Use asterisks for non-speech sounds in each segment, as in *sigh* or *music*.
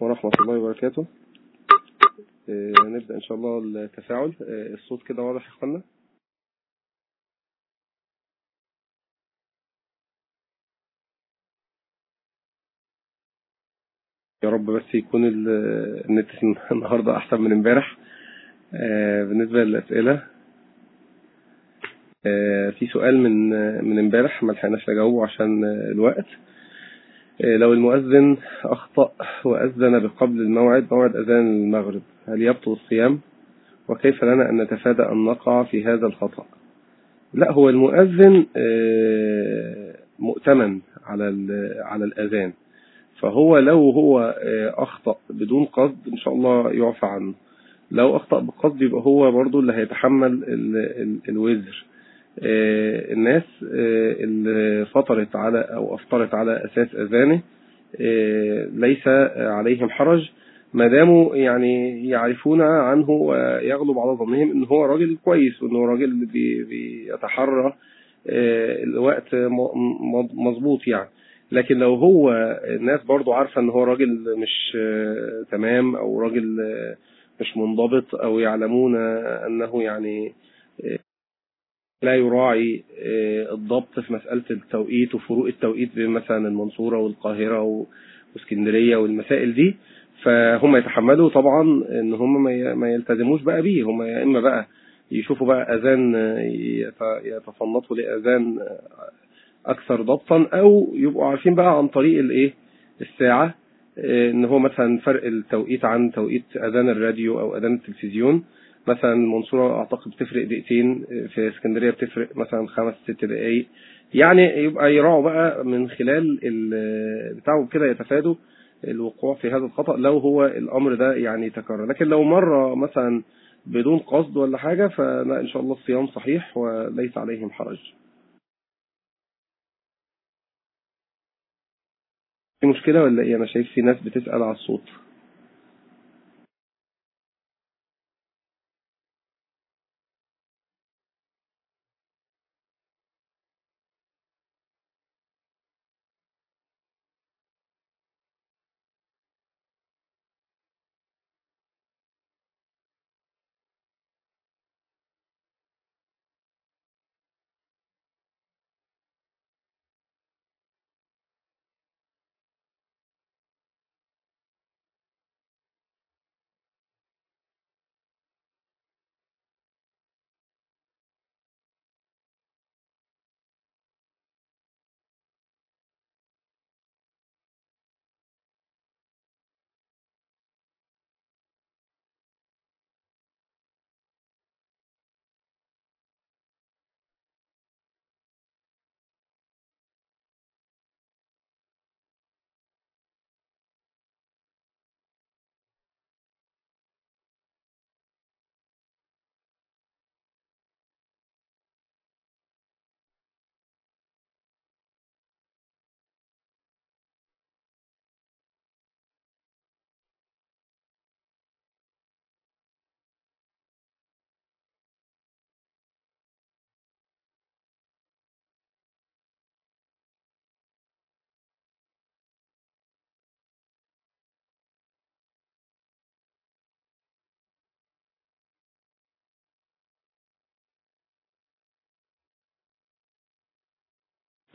ورحمة الله وبركاته. آه، نبدأ إن شاء الله التفاعل. آه، الصوت كده واضح يا إخوانا؟ يا رب بس يكون ال- النت النهاردة أحسن من امبارح. آه، بالنسبة للأسئلة في سؤال من من امبارح ما لحقناش نجاوبه عشان الوقت. لو المؤذن أخطأ وأذن بقبل الموعد موعد أذان المغرب هل يبطل الصيام؟ وكيف لنا أن نتفادى أن نقع في هذا الخطأ؟ لا هو المؤذن آه، مؤتمن على على الأذان. فهو لو هو آه، أخطأ بدون قصد إن شاء الله يعفى عنه. لو أخطأ بقصد يبقى هو برضو اللي هيتحمل ال- ال- الوزر. الناس آه، اللي فطرت على أو أفطرت على أساس أذانه آه، ليس عليهم حرج. ما داموا يعني يعرفون عنه ويغلب على ظنهم إن هو راجل كويس وإن هو راجل بي- بيتحرى آه، الوقت مظبوط يعني. لكن لو هو الناس برضو عارفة إن هو راجل مش آه، تمام أو راجل آه، مش منضبط أو يعلمون أنه يعني آه، لا يراعي آه، الضبط في مسألة التوقيت وفروق التوقيت بين مثلا المنصورة والقاهرة واسكندرية والمسائل دي. فهم يتحملوا طبعا إن هم ما يلتزموش بقى بيه. هم يا إما بقى يشوفوا بقى آذان آه، يت- يتصنفوا لآذان آه، أكثر ضبطا أو يبقوا عارفين بقى عن طريق الايه الساعة آه، إن هو مثلا فرق التوقيت عن توقيت آذان الراديو أو آذان التلفزيون. مثلا المنصورة أعتقد بتفرق دقيقتين آه، في اسكندرية بتفرق مثلا خمس ست دقايق. يعني يبقى يراعوا بقى من خلال ال- بتاعه كده يتفادوا الوقوع في هذا الخطأ لو هو الأمر ده يعني تكرر. لكن لو مرة مثلا بدون قصد ولا حاجة فلا إن شاء الله الصيام صحيح وليس عليهم حرج. في مشكلة ولا إيه؟ أنا شايف في ناس بتسأل على الصوت.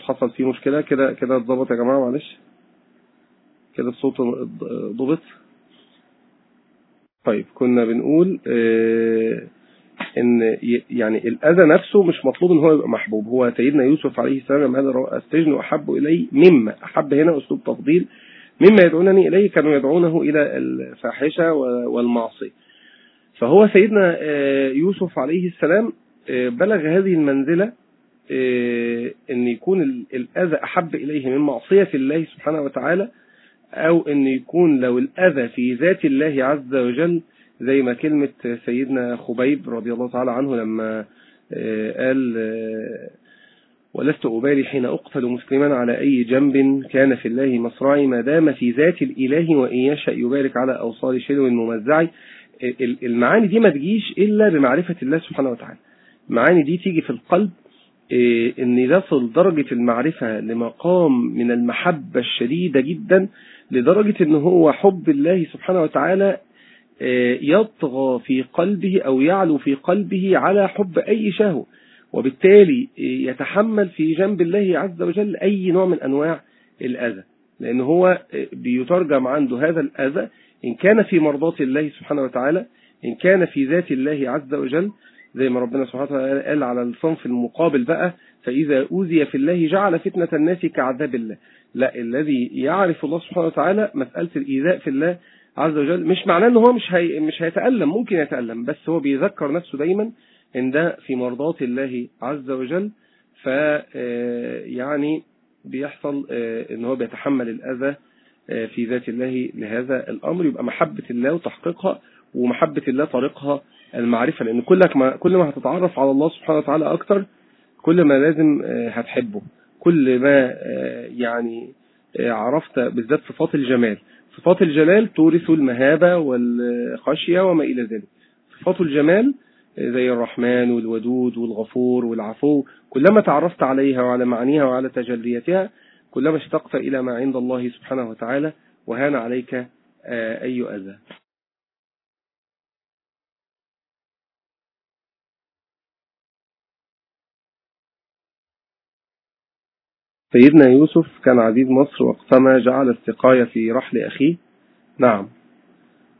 حصل فيه مشكلة كده كده اتظبط يا جماعة معلش كده الصوت ضبط طيب كنا بنقول آه، ان يعني الاذى نفسه مش مطلوب ان هو يبقى محبوب هو سيدنا يوسف عليه السلام لما قال السجن احب الي مما احب هنا اسلوب تفضيل مما يدعونني اليه كانوا يدعونه إلى الفاحشه والمعصيه فهو سيدنا آه، يوسف عليه السلام آه، بلغ هذه المنزله آه، إن يكون ال- الأذى أحب إليه من معصية الله سبحانه وتعالى أو إن يكون لو الأذى في ذات الله عز وجل زي ما كلمة سيدنا خبيب رضي الله تعالى عنه لما آه، قال آه، ولست أبالي حين أقتل مسلما على أي جنب كان في الله مصرعي ما دام في ذات الإله وإن يشأ يبارك على أوصال شلو ممزعي ال- المعاني دي ما تجيش إلا بمعرفة الله سبحانه وتعالى. المعاني دي تيجي في القلب إيه، إن يصل درجة المعرفة لمقام من المحبة الشديدة جدا لدرجة ان هو حب الله سبحانه وتعالى آه، يطغى في قلبه أو يعلو في قلبه على حب أي شهوة وبالتالي يتحمل في جنب الله عز وجل أي نوع من أنواع الأذى. لأن هو بيترجم عنده هذا الأذى إن كان في مرضاة الله سبحانه وتعالى إن كان في ذات الله عز وجل زي ما ربنا سبحانه وتعالى قال على الصنف المقابل بقى فإذا أوذي في الله جعل فتنة الناس كعذاب الله. لا الذي يعرف الله سبحانه وتعالى مسألة الإيذاء في الله عز وجل مش معناه إن هو مش هي مش هيتألم ممكن يتألم بس هو بيذكر نفسه دايما إن ده في مرضاة الله عز وجل. ف آه، يعني بيحصل آه، إن هو بيتحمل الأذى آه، في ذات الله لهذا الأمر. يبقى محبة الله وتحقيقها ومحبة الله طريقها المعرفة لأن كلك ما كل ما هتتعرف على الله سبحانه وتعالى أكتر كل ما لازم هتحبه. كل ما يعني عرفت بالذات صفات الجمال. صفات الجلال تورث المهابة والخشية وما إلى ذلك. صفات الجمال زي الرحمن والودود والغفور والعفو كلما تعرفت عليها وعلى معانيها وعلى تجلياتها كلما اشتقت إلى ما عند الله سبحانه وتعالى وهان عليك آه، أي أذى. سيدنا يوسف كان عزيز مصر وقتما جعل السقاية في رحل أخيه. نعم.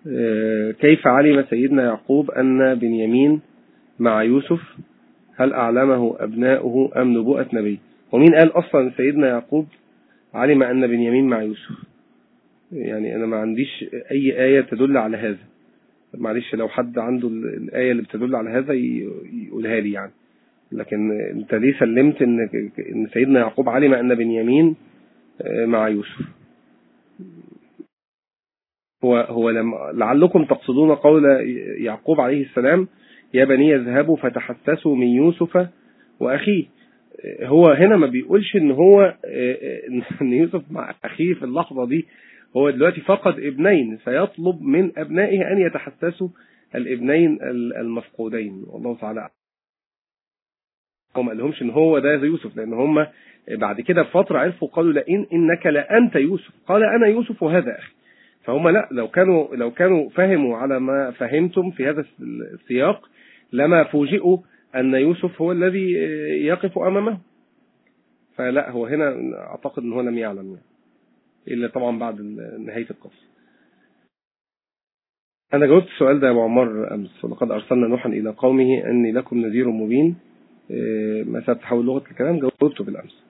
آه، كيف علم سيدنا يعقوب أن بنيامين مع يوسف؟ هل أعلمه أبناؤه أم نبوءة نبي؟ ومين قال أصلا سيدنا يعقوب علم أن بنيامين مع يوسف؟ يعني أنا ما عنديش أي آية تدل على هذا. معلش لو حد عنده الآية اللي بتدل على هذا يقولها لي يعني. لكن انت ليه سلمت ان ان سيدنا يعقوب علم ان بنيامين آه، مع يوسف؟ هو هو لعلكم تقصدون قول يعقوب عليه السلام يا بني اذهبوا فتحسسوا من يوسف وأخيه. هو هنا ما بيقولش إن هو آه، إن يوسف مع أخيه في اللحظة دي هو دلوقتي فقد ابنين فيطلب من أبنائه أن يتحسسوا الابنين المفقودين. والله تعالى هو ما قالهمش إن هو ده يوسف لأن هم بعد كده بفترة عرفوا قالوا لئن إنك لانت يوسف. قال أنا يوسف وهذا أخي. فهم لا لو كانوا لو كانوا فهموا على ما فهمتم في هذا السياق لما فوجئوا أن يوسف هو الذي يقف أمامه. فلا هو هنا أعتقد إن هو لم يعلم يعني. إلا طبعا بعد نهاية القصة. أنا جاوبت السؤال ده يا أبو عمار أمس ولقد أرسلنا نوحا إلى قومه أني لكم نذير مبين. مسألة تحول لغة الكلام جاوبته بالأمس.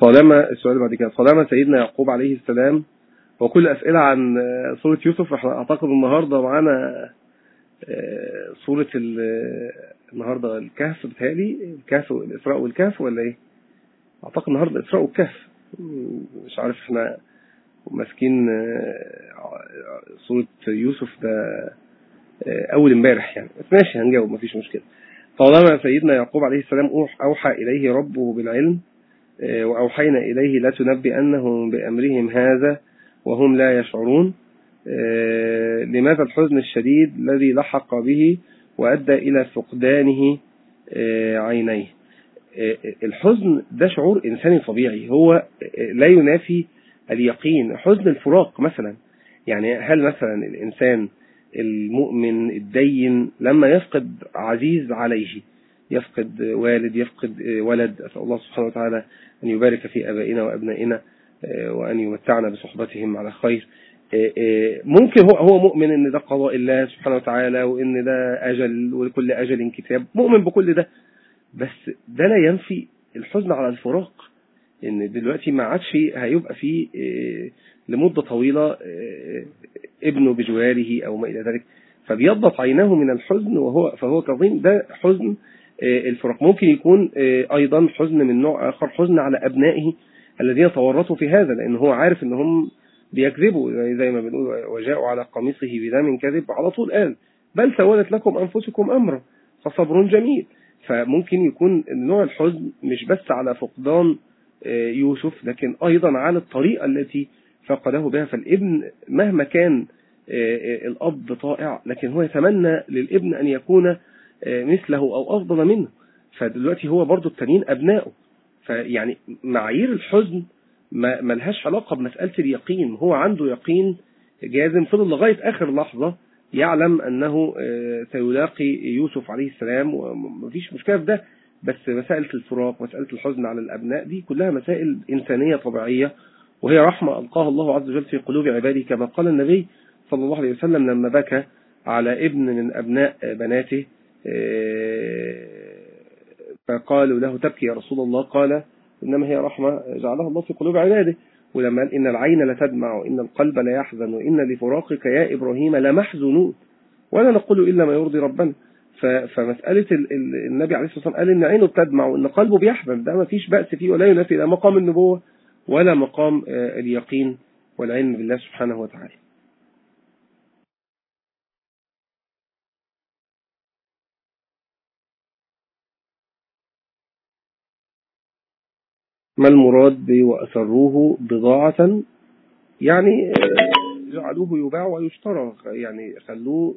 طالما السؤال بعد كده طالما سيدنا يعقوب عليه السلام وكل أسئلة عن سورة يوسف إحنا أعتقد النهاردة معانا صورة النهاردة الكهف بتهيألي الكهف الإسراء والكهف ولا إيه؟ أعتقد النهاردة الإسراء والكهف. مش عارف إحنا ماسكين صورة يوسف ده أول إمبارح يعني. بس ماشي هنجاوب مفيش مشكلة. طالما سيدنا يعقوب عليه السلام أوحى إليه ربه بالعلم وأوحينا إليه لا تنبئنهم بأمرهم هذا وهم لا يشعرون. آه، لماذا الحزن الشديد الذي لحق به وأدى إلى فقدانه آه، عينيه؟ آه، الحزن ده شعور إنساني طبيعي هو لا ينافي اليقين. حزن الفراق مثلا يعني هل مثلا الإنسان المؤمن الدين لما يفقد عزيز عليه يفقد والد يفقد ولد أسأل الله سبحانه وتعالى أن يبارك في أبائنا وأبنائنا وأن يمتعنا بصحبتهم على خير. ممكن هو هو مؤمن إن ده قضاء الله سبحانه وتعالى وإن ده أجل ولكل أجل كتاب. مؤمن بكل ده. بس ده لا ينفي الحزن على الفراق إن دلوقتي ما عادش هيبقى فيه إيه، لمدة طويلة ابنه بجواره أو ما إلى ذلك. فبيضت عيناه من الحزن وهو فهو كظيم. ده حزن الفراق. ممكن يكون أيضا حزن من نوع آخر حزن على أبنائه الذين تورطوا في هذا لأن هو عارف ان هم بيكذبوا زي ما بنقول وجاءوا على قميصه بدم كذب على طول قال بل سولت لكم أنفسكم أمرا فصبر جميل. فممكن يكون نوع الحزن مش بس على فقدان يوسف لكن أيضا على الطريقة التي فقده بها. فالابن مهما كان الأب طائع لكن هو يتمنى للابن أن يكون مثله أو أفضل منه. فدلوقتي هو برضو التانيين أبنائه. فيعني معايير الحزن ما ملهاش علاقة بمسألة اليقين. هو عنده يقين جازم فضل لغاية آخر لحظة يعلم أنه سيلاقي يوسف عليه السلام. ومفيش مشكلة في ده بس مسألة الفراق مسألة الحزن على الأبناء دي كلها مسائل إنسانية طبيعية. وهي رحمة ألقاها الله عز وجل في قلوب عباده كما قال النبي صلى الله عليه وسلم لما بكى على ابن من أبناء بناته فقالوا له تبكي يا رسول الله. قال إنما هي رحمة جعلها الله في قلوب عباده. ولما قال إن العين لتدمع وإن القلب لا يحزن وإن لفراقك يا إبراهيم لمحزنون ولا نقول إلا ما يرضي ربنا. فمسألة النبي عليه الصلاة والسلام قال إن عينه بتدمع وإن قلبه بيحزن ده ما فيش بأس فيه ولا ينافي لا مقام النبوة ولا مقام اليقين والعلم بالله سبحانه وتعالى. المراد وأسروه بضاعة؟ يعني جعلوه يباع ويشترى يعني خلوه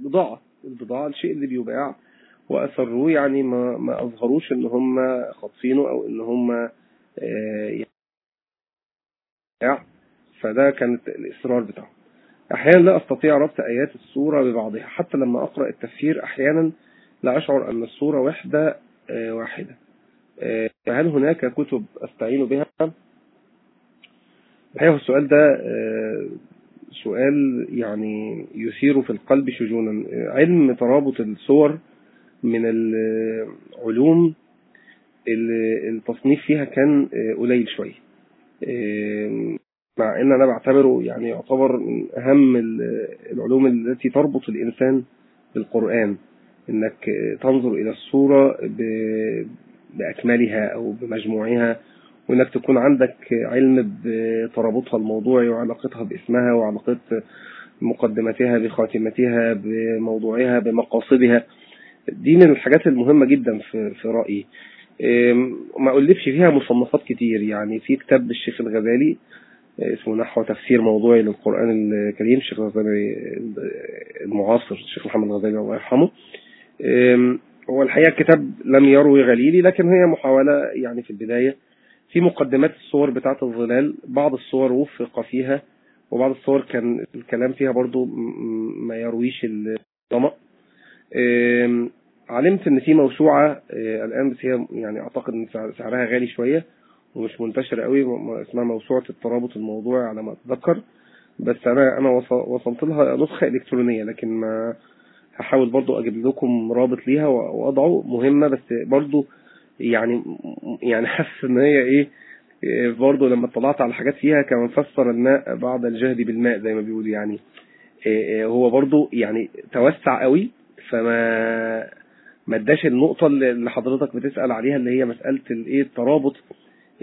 بضاعة. البضاعة الشيء اللي بيباع وأسروه يعني ما, ما أظهروش إن هم خاطفينه أو إن هم فده كانت الإصرار بتاعه أحيانا لا أستطيع ربط آيات السورة ببعضها. حتى لما أقرأ التفسير أحيانا لا أشعر أن السورة وحدة واحدة. هل هناك كتب أستعين بها؟ الحقيقة السؤال ده سؤال يعني يثير في القلب شجونا. علم ترابط الصور من العلوم التصنيف فيها كان قليل شوية. مع إن أنا بعتبره يعني يعتبر من أهم العلوم التي تربط الإنسان بالقرآن. إنك تنظر إلى الصورة بأكملها أو بمجموعها. وإنك تكون عندك علم بترابطها الموضوعي وعلاقتها باسمها وعلاقة مقدمتها بخاتمتها بموضوعها بمقاصدها. دي من الحاجات المهمة جدا في, في رأيي. ما أقولفش فيها مصنفات كتير. يعني في كتاب الشيخ الغزالي اسمه نحو تفسير موضوعي للقرآن الكريم الشيخ الغزالي المعاصر الشيخ محمد الغزالي الله يرحمه. هو الحقيقة الكتاب لم يروي غليلي لكن هي محاولة يعني في البداية في مقدمات الصور بتاعة الظلال بعض الصور وفق فيها وبعض الصور كان الكلام فيها برضو ما يرويش الظمأ علمت إن في موسوعة الآن بس هي يعني أعتقد إن سعرها غالي شوية ومش منتشرة قوي اسمها موسوعة الترابط الموضوعي على ما أتذكر بس أنا أنا وصلت لها نسخة إلكترونية لكن ما هحاول برضو أجيب لكم رابط ليها وأضعه. مهمة بس برضو يعني يعني حاسس إن هي إيه برضو لما اطلعت على حاجات فيها كمان فسر الماء بعد الجهد بالماء زي ما بيقول يعني. هو برضو يعني توسع قوي فما ما اداش النقطة اللي حضرتك بتسأل عليها اللي هي مسألة الايه الترابط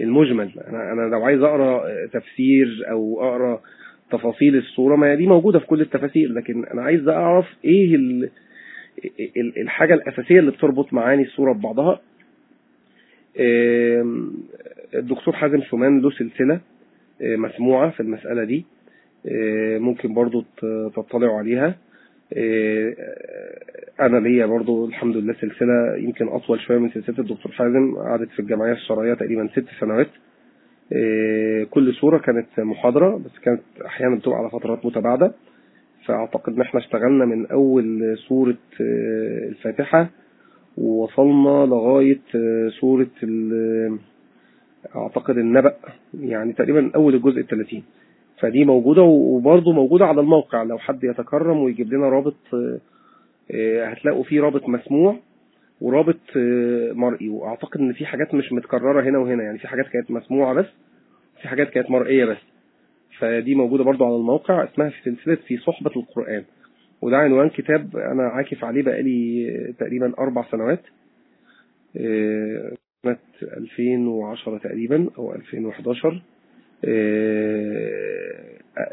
المجمل. أنا أنا لو عايز أقرأ تفسير أو أقرأ تفاصيل الصورة ما دي موجودة في كل التفاسير لكن أنا عايز أعرف إيه الحاجة الأساسية اللي بتربط معاني الصورة ببعضها. الدكتور حازم شومان له سلسلة مسموعة في المسألة دي ممكن برضو تطلعوا عليها. أنا ليا برضو الحمد لله سلسلة يمكن أطول شوية من سلسلة الدكتور حازم قعدت في الجمعية الشرعية تقريبا ست سنوات. كل سورة كانت محاضرة بس كانت أحيانا بتبقى على فترات متباعدة. فأعتقد إن إحنا اشتغلنا من أول سورة الفاتحة ووصلنا لغاية سورة أعتقد النبأ يعني تقريبا أول الجزء الثلاثين فدي موجودة وبرضه موجودة على الموقع. لو حد يتكرم ويجيب لنا رابط هتلاقوا فيه رابط مسموع. ورابط مرئي. وأعتقد إن في حاجات مش متكررة هنا وهنا. يعني في حاجات كانت مسموعة بس في حاجات كانت مرئية بس. فدي موجودة برضو على الموقع اسمها في سلسلة في صحبة القرآن. وده عنوان كتاب أنا عاكف عليه بقالي تقريبا أربع سنوات سنة 2010 تقريبا أو 2011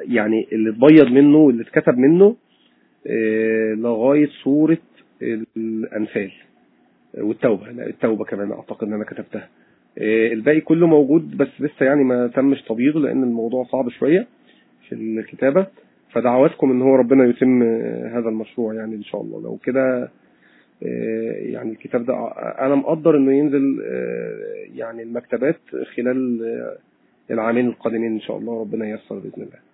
يعني اللي اتبيض منه واللي اتكتب منه لغاية سوره الأنفال. والتوبة لا التوبة كمان أعتقد أن أنا كتبتها. آه، الباقي كله موجود بس لسه يعني ما تمش تبييضه لأن الموضوع صعب شوية في الكتابة. فدعواتكم إن هو ربنا يتم هذا المشروع يعني إن شاء الله. لو كده يعني الكتاب ده أنا مقدر إنه ينزل يعني المكتبات خلال العامين القادمين إن شاء الله ربنا ييسر بإذن الله.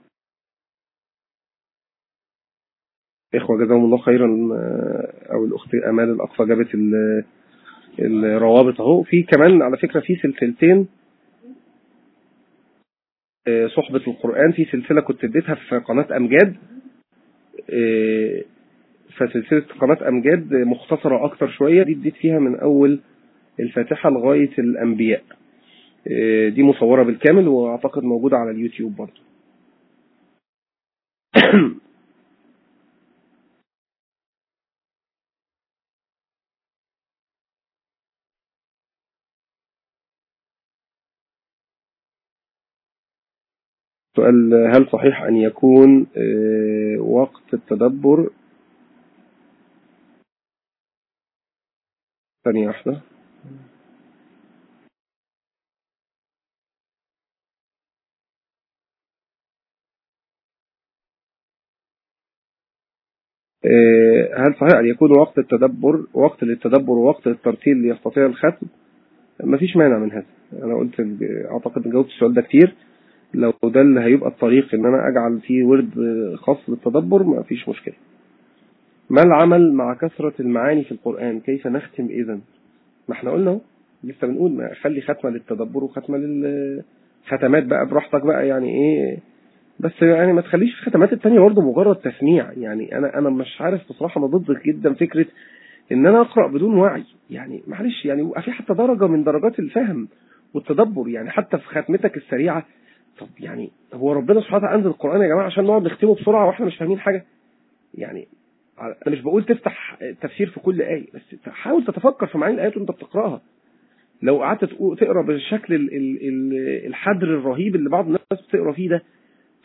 إخوة جزاهم الله خيرا أو الأخت أمال الأقصى جابت الروابط أهو. في كمان على فكرة في سلسلتين صحبة القرآن. في سلسلة كنت اديتها في قناة أمجاد فسلسلة قناة أمجاد مختصرة أكتر شوية. دي اديت فيها من أول الفاتحة لغاية الأنبياء دي مصورة بالكامل وأعتقد موجودة على اليوتيوب برضه *clears throat* سؤال هل صحيح أن يكون وقت التدبر؟ ثانية واحدة. هل صحيح أن يكون وقت التدبر وقت للتدبر ووقت للترتيل ليستطيع الختم؟ مفيش مانع من هذا. أنا قلت أعتقد جاوبت السؤال ده كتير. لو ده اللي هيبقى الطريق إن أنا أجعل فيه ورد خاص بالتدبر ما فيش مشكلة. ما العمل مع كثرة المعاني في القرآن؟ كيف نختم اذا ما إحنا قلنا لسه بنقول ما خلي ختمة للتدبر وختمة للختمات بقى براحتك بقى يعني إيه. بس يعني ما تخليش الختمات التانية برضه مجرد تسميع. يعني أنا أنا مش عارف بصراحة أنا ضد جدا فكرة إن أنا أقرأ بدون وعي. يعني معلش يعني في حتى درجة من درجات الفهم والتدبر. يعني حتى في ختمتك السريعة طب يعني هو ربنا سبحانه وتعالى أنزل القرآن يا جماعة عشان نقعد نختمه بسرعة وإحنا مش فاهمين حاجة؟ يعني أنا مش بقول تفتح تفسير في كل آية بس حاول تتفكر في معاني الآيات وانت بتقرأها. لو قعدت تقرأ بالشكل ال ال ال الحدر الرهيب اللي بعض الناس بتقرأ فيه ده.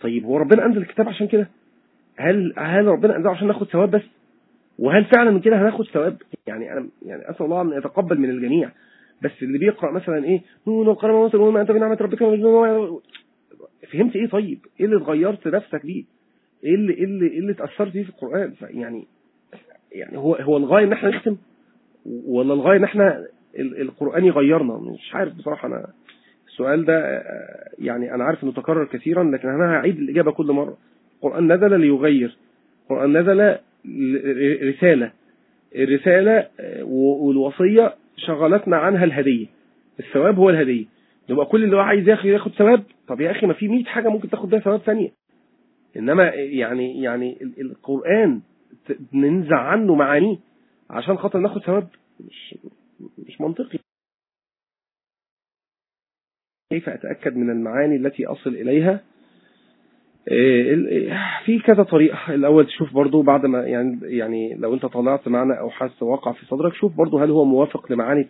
طيب هو ربنا أنزل الكتاب عشان كده؟ هل هل ربنا أنزله عشان ناخد ثواب بس؟ وهل فعلا من كده هناخد ثواب؟ يعني أنا يعني أسأل الله أن يتقبل من الجميع. بس اللي بيقرأ مثلا إيه؟ نون وقلم وما أنت بنعمة ربك فهمت إيه طيب؟ إيه اللي اتغيرت نفسك بيه إيه اللي إيه اللي, إيه اللي اتأثرت بيه في القرآن؟ يعني يعني هو هو الغاية إن إحنا نختم؟ ولا الغاية إن إحنا القرآن يغيرنا؟ مش عارف بصراحة أنا السؤال ده يعني أنا عارف إنه تكرر كثيرا لكن أنا هعيد الإجابة كل مرة. القرآن نزل ليغير. القرآن نزل رسالة. الرسالة والوصية شغلتنا عنها الهدية. الثواب هو الهدية. يبقى كل اللي هو عايز ياخد ثواب طب يا أخي ما في 100 حاجة ممكن تاخد بيها ثواب ثانية. إنما يعني يعني القرآن ننزع عنه معانيه عشان خاطر ناخد ثواب. مش مش منطقي. كيف أتأكد من المعاني التي أصل إليها؟ في كذا طريقة. الأول تشوف برضو بعد ما يعني يعني لو أنت طلعت معنى أو حاسس وقع في صدرك شوف برضو هل هو موافق لمعاني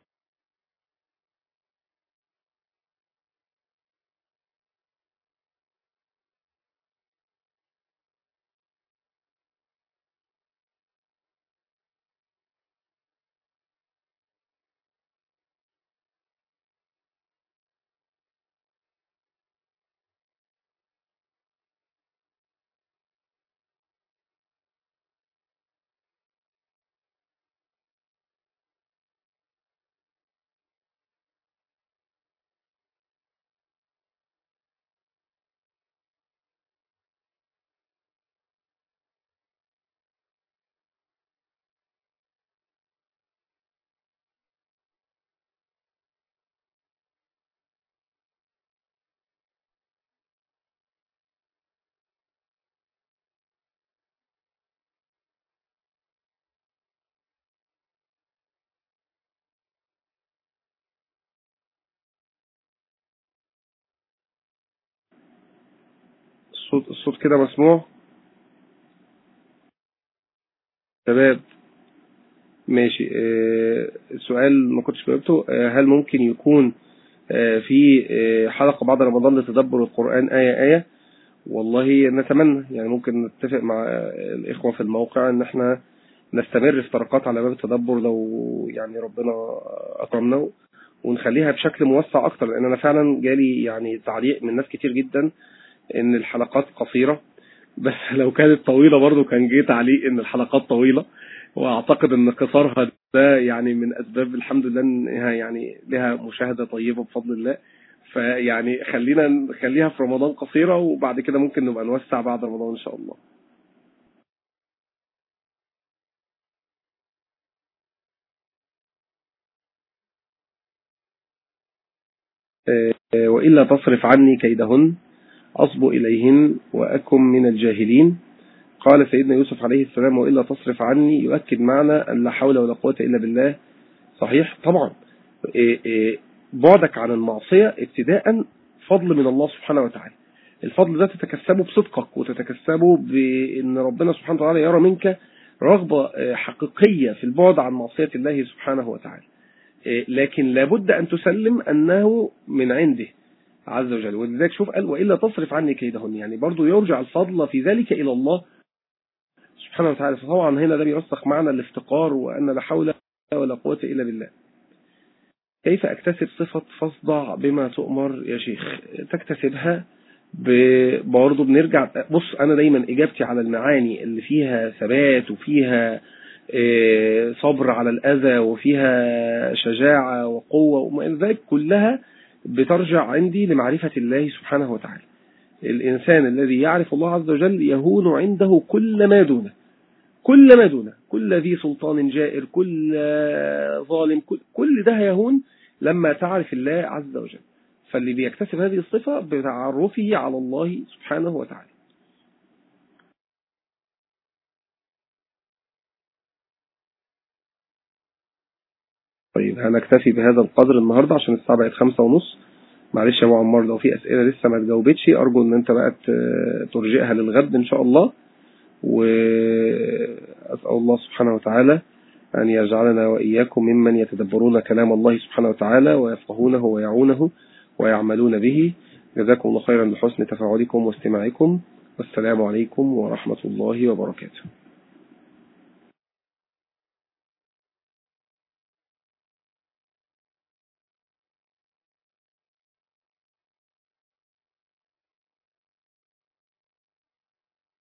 الصوت الصوت كده مسموع. شباب ماشي. آه السؤال ما كنتش جاوبته. آه هل ممكن يكون آه في آه حلقة بعد رمضان لتدبر القرآن؟ آية آية. والله نتمنى. يعني ممكن نتفق مع الإخوة في الموقع إن إحنا نستمر في طرقات على باب التدبر لو يعني ربنا أكرمنا. ونخليها بشكل موسع أكتر لأن أنا فعلا جالي يعني تعليق من ناس كتير جدا. إن الحلقات قصيرة بس *laughs* لو كانت طويلة برضو كان جه تعليق إن الحلقات طويلة وأعتقد إن قصارها ده يعني من أسباب الحمد لله إنها يعني لها مشاهدة طيبة بفضل الله. فيعني خلينا نخليها في رمضان قصيرة وبعد كده ممكن نبقى نوسع بعد رمضان إن شاء الله. وإلا تصرف عني كيدهن. أصب إليهن وأكن من الجاهلين. قال سيدنا يوسف عليه السلام وإلا تصرف عني. يؤكد معنى أن لا حول ولا قوة إلا بالله. صحيح؟ طبعا. بعدك عن المعصية ابتداء فضل من الله سبحانه وتعالى. الفضل ده تتكسبه بصدقك وتتكسبه بأن ربنا سبحانه وتعالى يرى منك رغبة حقيقية في البعد عن معصية الله سبحانه وتعالى. لكن لابد أن تسلم أنه من عنده. عز وجل. ولذلك شوف قال وإلا تصرف عني كيدهن. يعني برضو يرجع الفضل في ذلك إلى الله سبحانه وتعالى. فطبعا هنا ده بيرسخ معنى الافتقار وأن لا حول ولا قوة إلا بالله. كيف أكتسب صفة فاصدع بما تؤمر يا شيخ؟ تكتسبها برضه بنرجع. بص أنا دايما إجابتي على المعاني اللي فيها ثبات وفيها صبر على الأذى وفيها شجاعة وقوة. وما إلى ذلك كلها بترجع عندي لمعرفة الله سبحانه وتعالى. الإنسان الذي يعرف الله عز وجل يهون عنده كل ما دونه. كل ما دونه. كل ذي سلطان جائر كل ظالم كل, ده يهون لما تعرف الله عز وجل. فاللي بيكتسب هذه الصفة بتعرفه على الله سبحانه وتعالى. طيب هنكتفي بهذا القدر النهاردة عشان الساعة بقت خمسة ونص؟ معلش يا معمر لو في أسئلة لسه ما تجاوبتش أرجو أن أنت بقى ترجئها للغد إن شاء الله. وأسأل الله سبحانه وتعالى أن يجعلنا وإياكم ممن يتدبرون كلام الله سبحانه وتعالى ويفقهونه ويعونه ويعملون به. جزاكم الله خيرا لحسن تفاعلكم واستماعكم. والسلام عليكم ورحمة الله وبركاته.